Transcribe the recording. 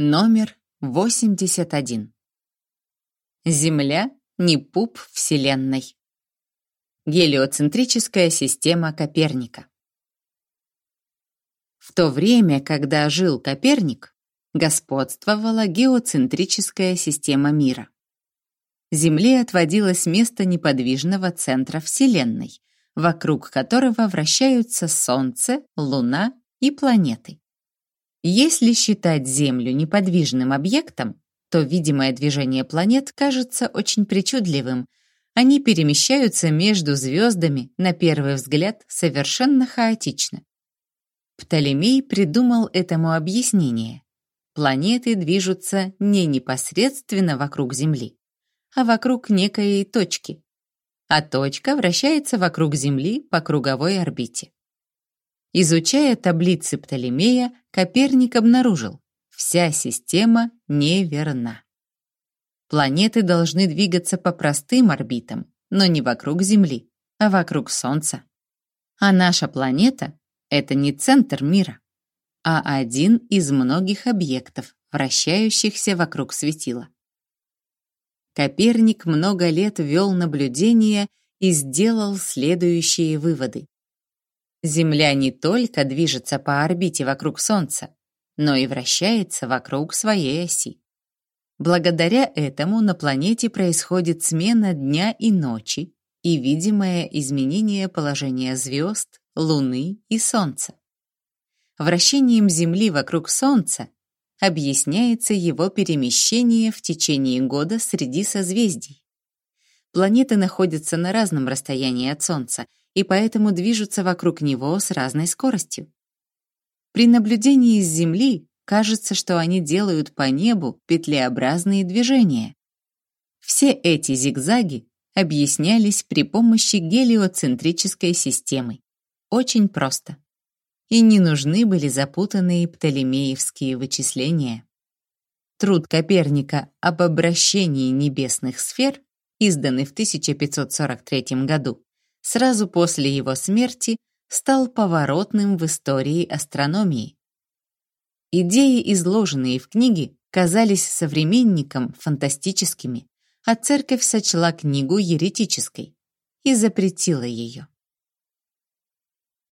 Номер 81. Земля не пуп Вселенной. Гелиоцентрическая система Коперника. В то время, когда жил Коперник, господствовала геоцентрическая система мира. Земле отводилось место неподвижного центра Вселенной, вокруг которого вращаются Солнце, Луна и планеты. Если считать Землю неподвижным объектом, то видимое движение планет кажется очень причудливым. Они перемещаются между звездами, на первый взгляд, совершенно хаотично. Птолемей придумал этому объяснение. Планеты движутся не непосредственно вокруг Земли, а вокруг некой точки, а точка вращается вокруг Земли по круговой орбите. Изучая таблицы Птолемея, Коперник обнаружил, вся система неверна. Планеты должны двигаться по простым орбитам, но не вокруг Земли, а вокруг Солнца. А наша планета — это не центр мира, а один из многих объектов, вращающихся вокруг светила. Коперник много лет вел наблюдения и сделал следующие выводы. Земля не только движется по орбите вокруг Солнца, но и вращается вокруг своей оси. Благодаря этому на планете происходит смена дня и ночи и видимое изменение положения звезд, Луны и Солнца. Вращением Земли вокруг Солнца объясняется его перемещение в течение года среди созвездий. Планеты находятся на разном расстоянии от Солнца и поэтому движутся вокруг него с разной скоростью. При наблюдении с Земли кажется, что они делают по небу петлеобразные движения. Все эти зигзаги объяснялись при помощи гелиоцентрической системы. Очень просто. И не нужны были запутанные птолемеевские вычисления. Труд Коперника об обращении небесных сфер, изданный в 1543 году, сразу после его смерти стал поворотным в истории астрономии. Идеи, изложенные в книге, казались современникам фантастическими, а церковь сочла книгу еретической и запретила ее.